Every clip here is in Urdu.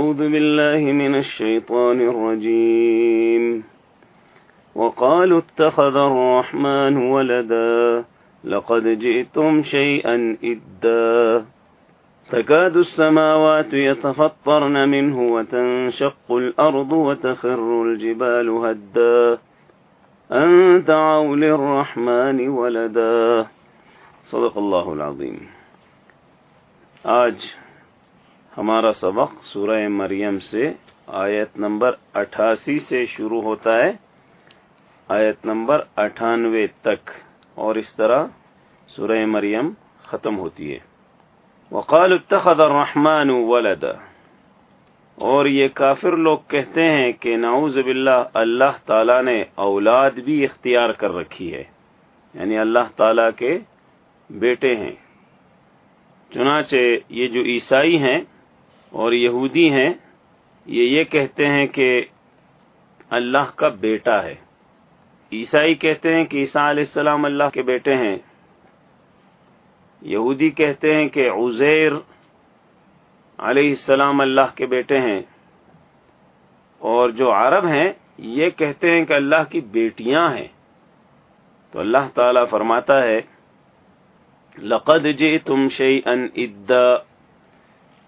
أعوذ بالله من الشيطان الرجيم. وقالوا اتخذ الرحمن ولدا. لقد جئتم شيئا إدا. تكاد السماوات يتفطرن منه وتنشق الأرض وتخر الجبال هدا. أن دعوا للرحمن ولدا. صدق الله العظيم. آج ہمارا سبق سورہ مریم سے آیت نمبر اٹھاسی سے شروع ہوتا ہے۔ آیت نمبر اٹھانوے تک۔ اور اس طرح سورہ مریم ختم ہوتی ہے۔ وقال اتخذ الرحمن ولدا۔ اور یہ کافر لوگ کہتے ہیں کہ نعوذ باللہ اللہ تعالی نے اولاد بھی اختیار کر رکھی ہے۔ یعنی اللہ تعالی کے بیٹے ہیں۔ چنانچہ یہ جو عیسائی ہیں اور یہودی ہیں، یہ یہ کہتے ہیں کہ اللہ کا بیٹا ہے۔ عیسائی کہتے ہیں کہ عیسیٰ علیہ السلام اللہ کے بیٹے ہیں۔ یہودی کہتے ہیں کہ عزیر علیہ السلام اللہ کے بیٹے ہیں۔ اور جو عرب ہیں، یہ کہتے ہیں کہ اللہ کی بیٹیاں ہیں۔ تو اللہ تعالی فرماتا ہے، لقد جی تم شعی ان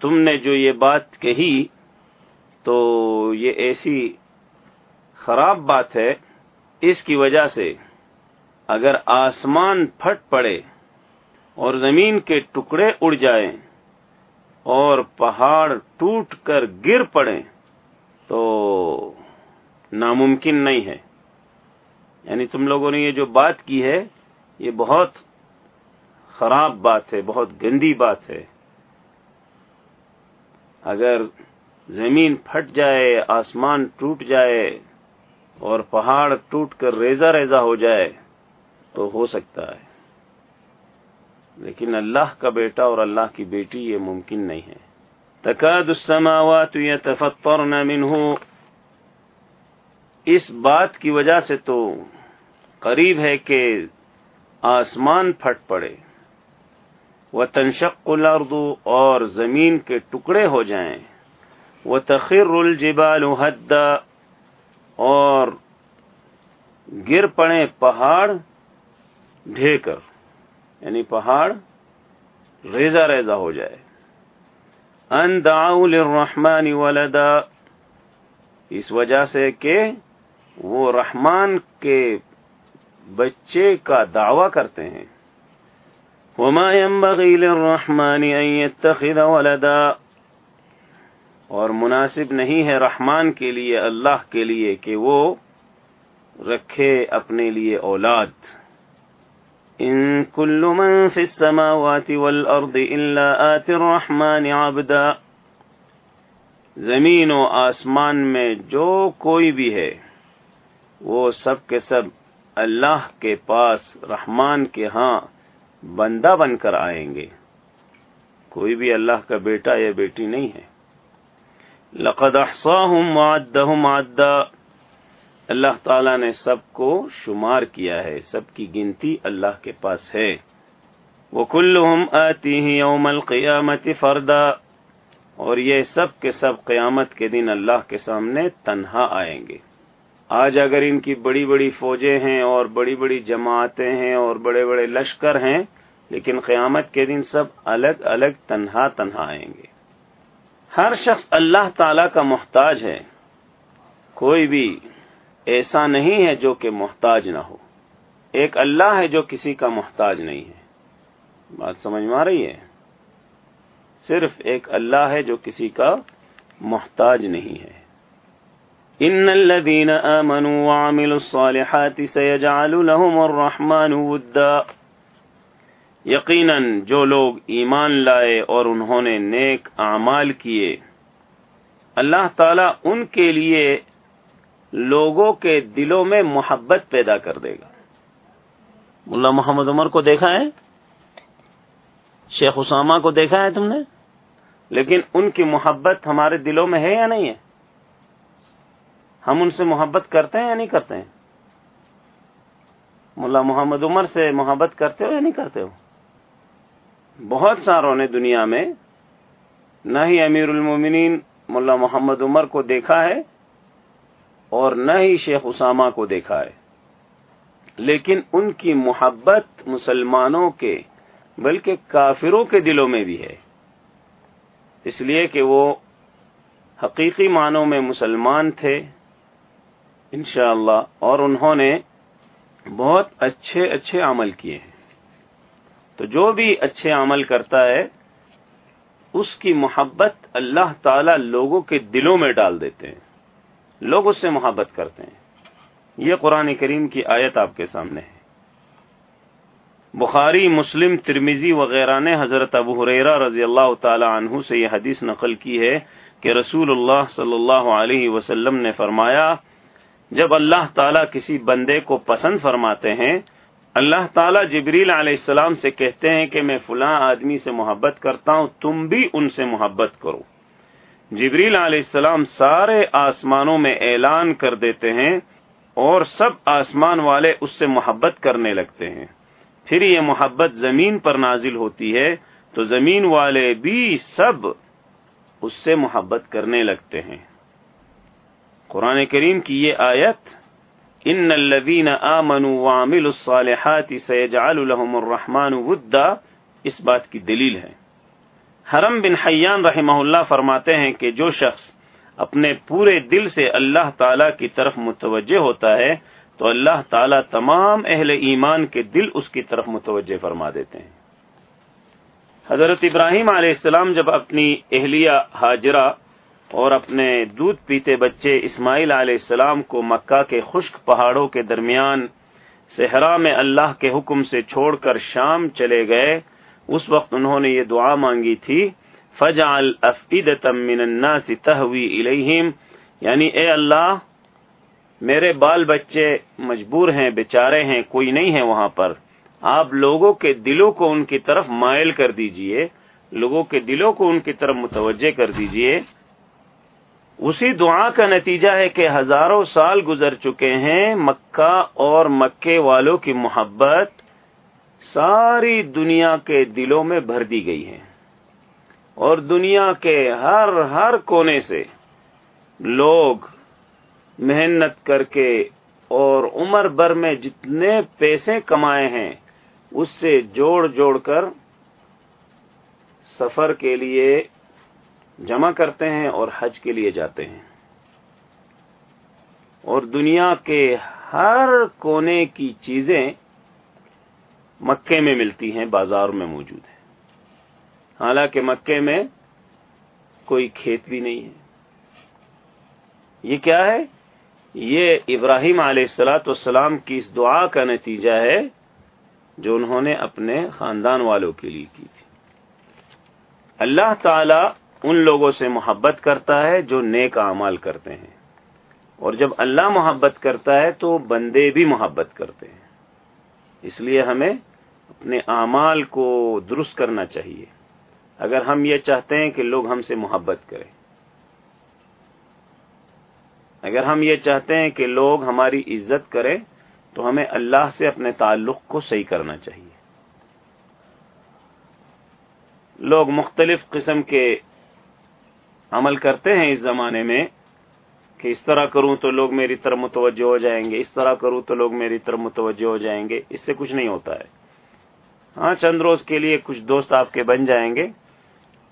تم نے جو یہ بات کہی تو یہ ایسی خراب بات ہے، اس کی وجہ سے اگر آسمان پھٹ پڑے اور زمین کے ٹکڑے اڑ جائیں اور پہاڑ ٹوٹ کر گر پڑے تو ناممکن نہیں ہے۔ یعنی تم لوگوں نے یہ جو بات کی ہے، یہ بہت خراب بات ہے، بہت گندی بات ہے۔ اگر زمین پھٹ جائے، آسمان ٹوٹ جائے اور پہاڑ ٹوٹ کر ریزا ریزا ہو جائے تو ہو سکتا ہے۔ لیکن اللہ کا بیٹا اور اللہ کی بیٹی یہ ممکن نہیں ہے۔ تقاد السماوات يتفطرن منه اس بات کی وجہ سے تو قریب ہے کہ آسمان پھٹ پڑے۔ وہ تنشق الارض اور زمین کے ٹکڑے ہو جائیں۔ وہ تخر الجبال حدا اور گر پڑے پہاڑ ڈھے کر۔ یعنی پہاڑ ریزا ریزا ہو جائے۔ ان دعوا للرحمن ولدا۔ اس وجہ سے کہ وہ رحمان کے بچے کا دعوی کرتے ہیں۔ وما ينبغي للرحمن ان يتخذ ولدا۔ اور مناسب نہیں ہے رحمان کے لیے، اللہ کے لیے کہ وہ رکھے اپنے لیے اولاد۔ ان كل من في السماوات والارض الا آت الرحمن عبدا۔ زمین و آسمان میں جو کوئی بھی ہے، وہ سب کے سب اللہ کے پاس، رحمان کے ہاں۔ بندہ بن کر آئیں گے۔ کوئی بھی اللہ کا بیٹا یا بیٹی نہیں ہے۔ لقد احصاهم وعدهم عدا۔ اللہ تعالی نے سب کو شمار کیا ہے، سب کی گنتی اللہ کے پاس ہے۔ وہ کل آتی یوم القیامت فردا۔ اور یہ سب کے سب قیامت کے دن اللہ کے سامنے تنہا آئیں گے۔ آج اگر ان کی بڑی بڑی فوجیں ہیں اور بڑی بڑی جماعتیں ہیں اور بڑے بڑے لشکر ہیں، لیکن قیامت کے دن سب الگ الگ تنہا تنہا آئیں گے۔ ہر شخص اللہ تعالی کا محتاج ہے۔ کوئی بھی ایسا نہیں ہے جو کہ محتاج نہ ہو۔ ایک اللہ ہے جو کسی کا محتاج نہیں ہے۔ بات سمجھ میں آ رہی ہے؟ صرف ایک اللہ ہے جو کسی کا محتاج نہیں ہے۔ ان الذين امنوا وعملوا الصالحات سيجعل لهم الرحمن ودا۔ یقینا جو لوگ ایمان لائے اور انہوں نے نیک اعمال کیے، اللہ تعالی ان کے لیے لوگوں کے دلوں میں محبت پیدا کر دے گا۔ ملا محمد عمر کو دیکھا ہے؟ شیخ اسامہ کو دیکھا ہے تم نے؟ لیکن ان کی محبت ہمارے دلوں میں ہے یا نہیں ہے؟ ہم ان سے محبت کرتے ہیں یا نہیں کرتے ہیں؟ ملا محمد عمر سے محبت کرتے ہو یا نہیں کرتے ہو؟ بہت ساروں نے دنیا میں نہ ہی امیر المومنین ملا محمد عمر کو دیکھا ہے اور نہ ہی شیخ اسامہ کو دیکھا ہے۔ لیکن ان کی محبت مسلمانوں کے بلکہ کافروں کے دلوں میں بھی ہے۔ اس لیے کہ وہ حقیقی معنوں میں مسلمان تھے۔ انشاءاللہ اللہ اور انہوں نے بہت اچھے اچھے عمل کیے ہیں۔ تو جو بھی اچھے عمل کرتا ہے، اس کی محبت اللہ تعالی لوگوں کے دلوں میں ڈال دیتے ہیں۔ لوگ اس سے محبت کرتے ہیں۔ یہ قرآن کریم کی آیت آپ کے سامنے ہے۔ بخاری، مسلم ترمیزی وغیرہ نے حضرت ابو حریرہ رضی اللہ تعالی عنہ سے یہ حدیث نقل کی ہے کہ رسول اللہ صلی اللہ علیہ وسلم نے فرمایا جب اللہ تعالیٰ کسی بندے کو پسند فرماتے ہیں، اللہ تعالیٰ جبریل علیہ السلام سے کہتے ہیں کہ میں فلاں آدمی سے محبت کرتا ہوں، تم بھی ان سے محبت کرو۔ جبریل علیہ السلام سارے آسمانوں میں اعلان کر دیتے ہیں اور سب آسمان والے اس سے محبت کرنے لگتے ہیں۔ پھر یہ محبت زمین پر نازل ہوتی ہے تو زمین والے بھی سب اس سے محبت کرنے لگتے ہیں۔ قرآن کریم کی یہ آیت ان الذين امنوا وعملوا الصالحات سيجعل لهم الرحمن ودا اس بات کی دلیل ہے۔ حرم بن حیان رحمہ اللہ فرماتے ہیں کہ جو شخص اپنے پورے دل سے اللہ تعالی کی طرف متوجہ ہوتا ہے، تو اللہ تعالی تمام اہل ایمان کے دل اس کی طرف متوجہ فرما دیتے ہیں۔ حضرت ابراہیم علیہ السلام جب اپنی اہلیہ حاجرہ اور اپنے دودھ پیتے بچے اسماعیل علیہ السلام کو مکہ کے خشک پہاڑوں کے درمیان صحرا میں اللہ کے حکم سے چھوڑ کر شام چلے گئے۔ اس وقت انہوں نے یہ دعا مانگی تھی فجا من الناس تهوي اليهم یعنی اے اللہ، میرے بال بچے مجبور ہیں، بیچارے ہیں، کوئی نہیں ہے وہاں پر۔ آپ لوگوں کے دلوں کو ان کی طرف مائل کر دیجیے، لوگوں کے دلوں کو ان کی طرف متوجہ کر دیجیے۔ اسی دعا کا نتیجہ ہے کہ ہزاروں سال گزر چکے ہیں مکہ اور مکے والوں کی محبت ساری دنیا کے دلوں میں بھر دی گئی ہے۔ اور دنیا کے ہر ہر کونے سے لوگ محنت کر کے اور عمر بھر میں جتنے پیسے کمائے ہیں، اس سے جوڑ جوڑ کر سفر کے لیے جمع کرتے ہیں اور حج کے لیے جاتے ہیں۔ اور دنیا کے ہر کونے کی چیزیں مکے میں ملتی ہیں، بازار میں موجود ہیں۔ حالانکہ مکے میں کوئی کھیت بھی نہیں ہے۔ یہ کیا ہے؟ یہ ابراہیم علیہ السلاۃ والسلام کی اس دعا کا نتیجہ ہے جو انہوں نے اپنے خاندان والوں کے لیے کی تھی۔ اللہ تعالی ان لوگوں سے محبت کرتا ہے جو نیک اعمال کرتے ہیں۔ اور جب اللہ محبت کرتا ہے تو بندے بھی محبت کرتے ہیں۔ اس لیے ہمیں اپنے اعمال کو درست کرنا چاہیے۔ اگر ہم یہ چاہتے ہیں کہ لوگ ہم سے محبت کریں۔ اگر ہم یہ چاہتے ہیں کہ لوگ ہماری عزت کریں، تو ہمیں اللہ سے اپنے تعلق کو صحیح کرنا چاہیے۔ لوگ مختلف قسم کے عمل کرتے ہیں اس زمانے میں کہ اس طرح کروں تو لوگ میری طرف متوجہ ہو جائیں گے، اس طرح کروں تو لوگ میری طرف متوجہ ہو جائیں گے، اس سے کچھ نہیں ہوتا ہے۔ ہاں چند روز کے لیے کچھ دوست آپ کے بن جائیں گے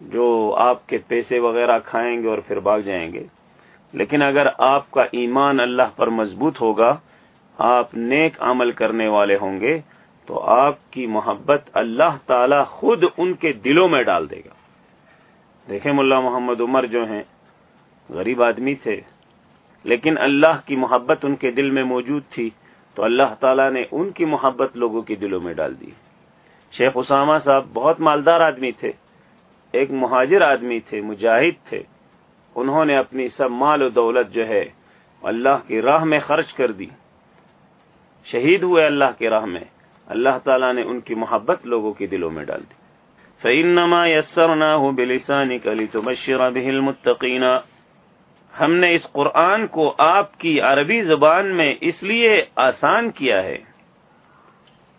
جو آپ کے پیسے وغیرہ کھائیں گے اور پھر بھاگ جائیں گے۔ لیکن اگر آپ کا ایمان اللہ پر مضبوط ہوگا، آپ نیک عمل کرنے والے ہوں گے، تو آپ کی محبت اللہ تعالی خود ان کے دلوں میں ڈال دے گا۔ دیکھیں ملا محمد عمر جو ہیں، غریب آدمی تھے، لیکن اللہ کی محبت ان کے دل میں موجود تھی، تو اللہ تعالیٰ نے ان کی محبت لوگوں کے دلوں میں ڈال دی۔ شیخ اسامہ صاحب بہت مالدار آدمی تھے، ایک مہاجر آدمی تھے، مجاہد تھے۔ انہوں نے اپنی سب مال و دولت جو ہے، اللہ کی راہ میں خرچ کر دی۔ شہید ہوئے اللہ کی راہ میں، اللہ تعالیٰ نے ان کی محبت لوگوں کے دلوں میں ڈال دی۔ فَإِنَّمَا يَسَّرْنَاهُ بِلِسَانِكَ لِتُبَشِّرَ بِهِ الْمُتَّقِينَ۔ ہم نے اس قرآن کو آپ کی عربی زبان میں اس لیے آسان کیا ہے۔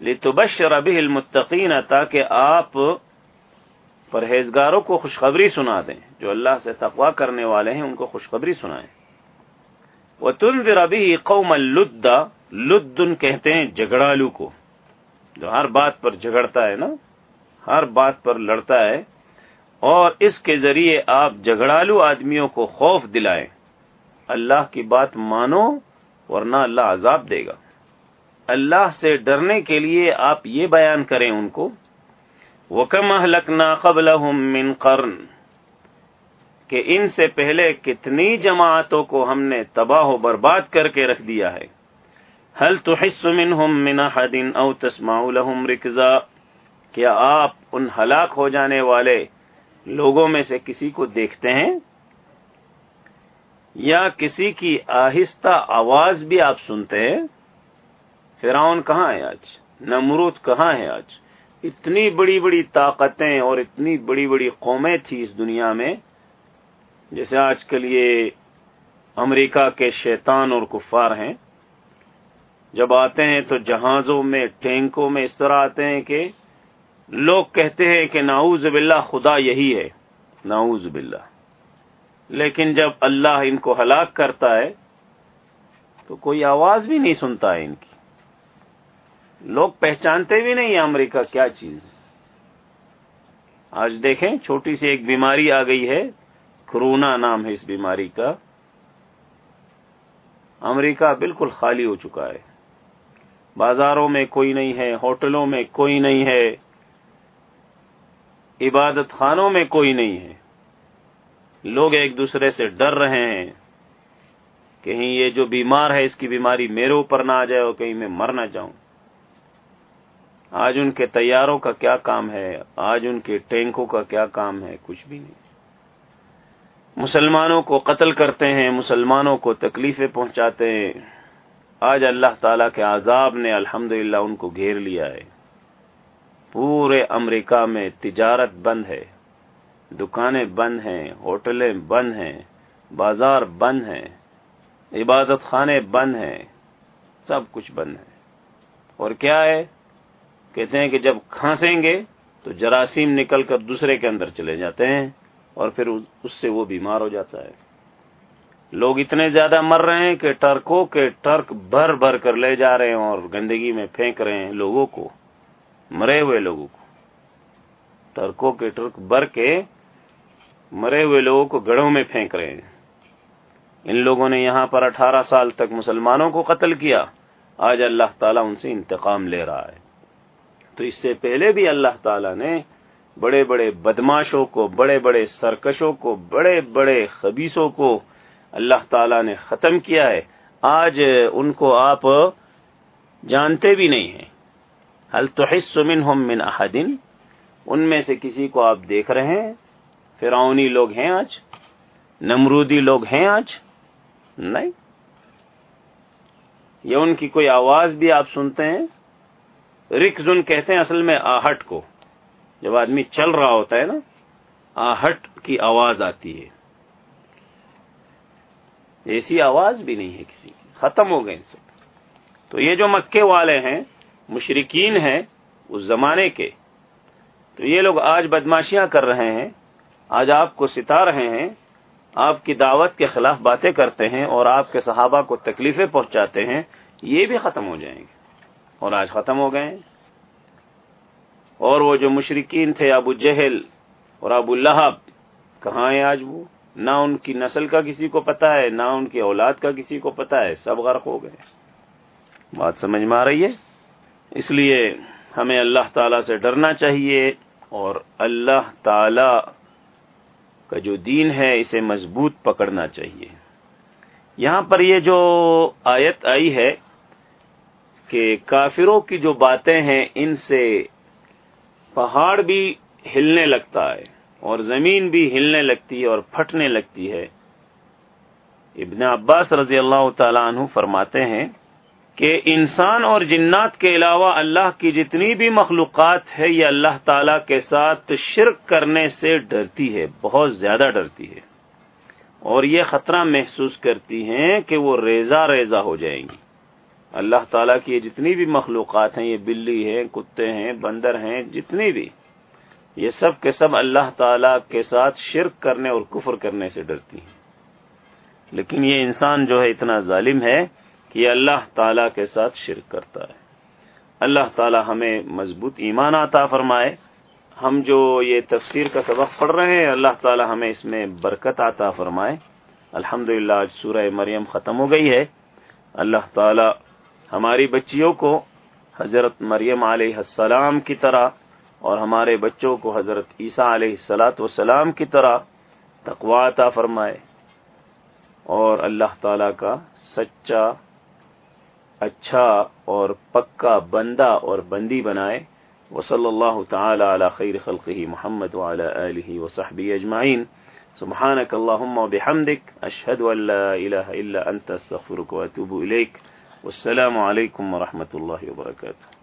لِتُبَشِّرَ بِهِ الْمُتَّقِينَ تاکہ آپ پرہیزگاروں کو خوشخبری سنا دیں۔ جو اللہ سے تقوا کرنے والے ہیں، ان کو خوشخبری سنائیں۔ وہ تنظر قوم الدا لدن کہتے ہیں جگڑالو کو، جو ہر بات پر جھگڑتا ہے نا۔ ہر بات پر لڑتا ہے اور اس کے ذریعے آپ جھگڑالو آدمیوں کو خوف دلائیں۔ اللہ کی بات مانو ورنہ اللہ عذاب دے گا۔ اللہ سے ڈرنے کے لیے آپ یہ بیان کریں ان کو وکم لکنا قبل من قرن۔ کہ ان سے پہلے کتنی جماعتوں کو ہم نے تباہ و برباد کر کے رکھ دیا ہے۔ حل تو من حد او تسمع لهم رکزا کیا آپ ان ہلاک ہو جانے والے لوگوں میں سے کسی کو دیکھتے ہیں؟ یا کسی کی آہستہ آواز بھی آپ سنتے ہیں؟ فرعون کہاں ہے آج؟ نمرود کہاں ہے آج؟ اتنی بڑی بڑی طاقتیں اور اتنی بڑی بڑی قومیں تھی اس دنیا میں، جیسے آج کل یہ امریکہ کے شیطان اور کفار ہیں۔ جب آتے ہیں تو جہازوں میں، ٹینکوں میں اس طرح آتے ہیں کہ لوگ کہتے ہیں کہ ناؤز باللہ خدا یہی ہے ناؤز باللہ۔ لیکن جب اللہ ان کو ہلاک کرتا ہے، تو کوئی آواز بھی نہیں سنتا ہے ان کی۔ لوگ پہچانتے بھی نہیں امریکہ کیا چیز آج دیکھیں، چھوٹی سی ایک بیماری آ گئی ہے، کرونا نام ہے اس بیماری کا۔ امریکہ بالکل خالی ہو چکا ہے۔ بازاروں میں کوئی نہیں ہے، ہوٹلوں میں کوئی نہیں ہے۔ عبادت خانوں میں کوئی نہیں ہے۔ لوگ ایک دوسرے سے ڈر رہے ہیں۔ کہیں یہ جو بیمار ہے اس کی بیماری میرے اوپر نہ آ جائے اور کہیں میں مر نہ جاؤں۔ آج ان کے تیاروں کا کیا کام ہے؟ آج ان کے ٹینکوں کا کیا کام ہے؟ کچھ بھی نہیں۔ مسلمانوں کو قتل کرتے ہیں، مسلمانوں کو تکلیفیں پہنچاتے ہیں۔ آج اللہ تعالی کے عذاب نے الحمد ان کو گھیر لیا ہے۔ پورے امریکہ میں تجارت بند ہے۔ دکانیں بند ہیں، ہوٹلیں بند ہیں، بازار بند ہیں، عبادت خانے بند ہیں، سب کچھ بند ہے۔ اور کیا ہے؟ کہتے ہیں کہ جب کھانسیں گے تو جراثیم نکل کر دوسرے کے اندر چلے جاتے ہیں اور پھر اس سے وہ بیمار ہو جاتا ہے۔ لوگ اتنے زیادہ مر رہے ہیں کہ ٹرکوں کے ٹرک بھر بھر کر لے جا رہے ہیں اور گندگی میں پھینک رہے ہیں لوگوں کو۔ مرے ہوئے لوگوں کو۔ ٹرکوں کے ٹرک بھر کے مرے ہوئے لوگوں کو گڑھوں میں پھینک رہے ہیں۔ ان لوگوں نے یہاں پر اٹھارہ سال تک مسلمانوں کو قتل کیا۔ آج اللہ تعالیٰ ان سے انتقام لے رہا ہے۔ تو اس سے پہلے بھی اللہ تعالیٰ نے بڑے بڑے بدماشوں کو، بڑے بڑے سرکشوں کو، بڑے بڑے خبیصوں کو اللہ تعالیٰ نے ختم کیا ہے۔ آج ان کو آپ جانتے بھی نہیں ہیں۔ حل تو من احدن ان میں سے کسی کو آپ دیکھ رہے ہیں؟ فرعونی لوگ ہیں آج؟ نمرودی لوگ ہیں آج؟ نہیں. یا ان کی کوئی آواز بھی آپ سنتے ہیں؟ رکزن کہتے ہیں اصل میں آہٹ کو. جب آدمی چل رہا ہوتا ہے نا، آہٹ کی آواز آتی ہے. ایسی آواز بھی نہیں ہے کسی کی. ختم ہو گئے سب تو یہ جو مکے والے ہیں مشرقین ہیں اس زمانے کے۔ تو یہ لوگ آج بدماشیاں کر رہے ہیں، آج آپ کو ستا رہے ہیں، آپ کی دعوت کے خلاف باتیں کرتے ہیں اور آپ کے صحابہ کو تکلیفیں پہنچاتے ہیں، یہ بھی ختم ہو جائیں گے۔ اور آج ختم ہو گئے اور وہ جو مشرقین تھے، ابو جہل اور ابو لہب، کہاں ہیں آج وہ؟ نہ ان کی نسل کا کسی کو پتا ہے، نہ ان کی اولاد کا کسی کو پتا ہے، سب غرق ہو گئے۔ بات سمجھ میں آ رہی ہے؟ اس لیے ہمیں اللہ تعالی سے ڈرنا چاہیے اور اللہ تعالی کا جو دین ہے اسے مضبوط پکڑنا چاہیے۔ یہاں پر یہ جو آیت آئی ہے کہ کافروں کی جو باتیں ہیں ان سے پہاڑ بھی ہلنے لگتا ہے اور زمین بھی ہلنے لگتی ہے اور پھٹنے لگتی ہے۔ ابن عباس رضی اللہ تعالیٰ عنہ فرماتے ہیں کہ انسان اور جنات کے علاوہ اللہ کی جتنی بھی مخلوقات ہے، یہ اللہ تعالی کے ساتھ شرک کرنے سے ڈرتی ہے، بہت زیادہ ڈرتی ہے۔ اور یہ خطرہ محسوس کرتی ہیں کہ وہ ریزا ریزا ہو جائیں گی۔ اللہ تعالیٰ کی یہ جتنی بھی مخلوقات ہیں، یہ بلی ہیں، کتے ہیں، بندر ہیں، جتنی بھی، یہ سب کے سب اللہ تعالی کے ساتھ شرک کرنے اور کفر کرنے سے ڈرتی ہیں۔ لیکن یہ انسان جو ہے، اتنا ظالم ہے یہ اللہ تعالی کے ساتھ شرک کرتا ہے۔ اللہ تعالی ہمیں مضبوط ایمان عطا فرمائے۔ ہم جو یہ تفسیر کا سبق پڑھ رہے ہیں، اللہ تعالی ہمیں اس میں برکت عطا فرمائے۔ الحمد آج سورہ مریم ختم ہو گئی ہے۔ اللہ تعالی ہماری بچیوں کو حضرت مریم علیہ السلام کی طرح اور ہمارے بچوں کو حضرت عیسیٰ علیہ السلاۃ والسلام کی طرح تقوا عطا فرمائے۔ اور اللہ تعالی کا سچا اچھا اور پکا بندہ اور بندی بنائے۔ وصلی اللہ تعالی علی خیر خلقہ محمد وعلی آلہ وصحبہ اجمعین۔ سبحانك اللهم وبحمدك اشهد ان لا اله الا انت استغفرك واتوب اليك والسلام عليكم ورحمه الله وبركاته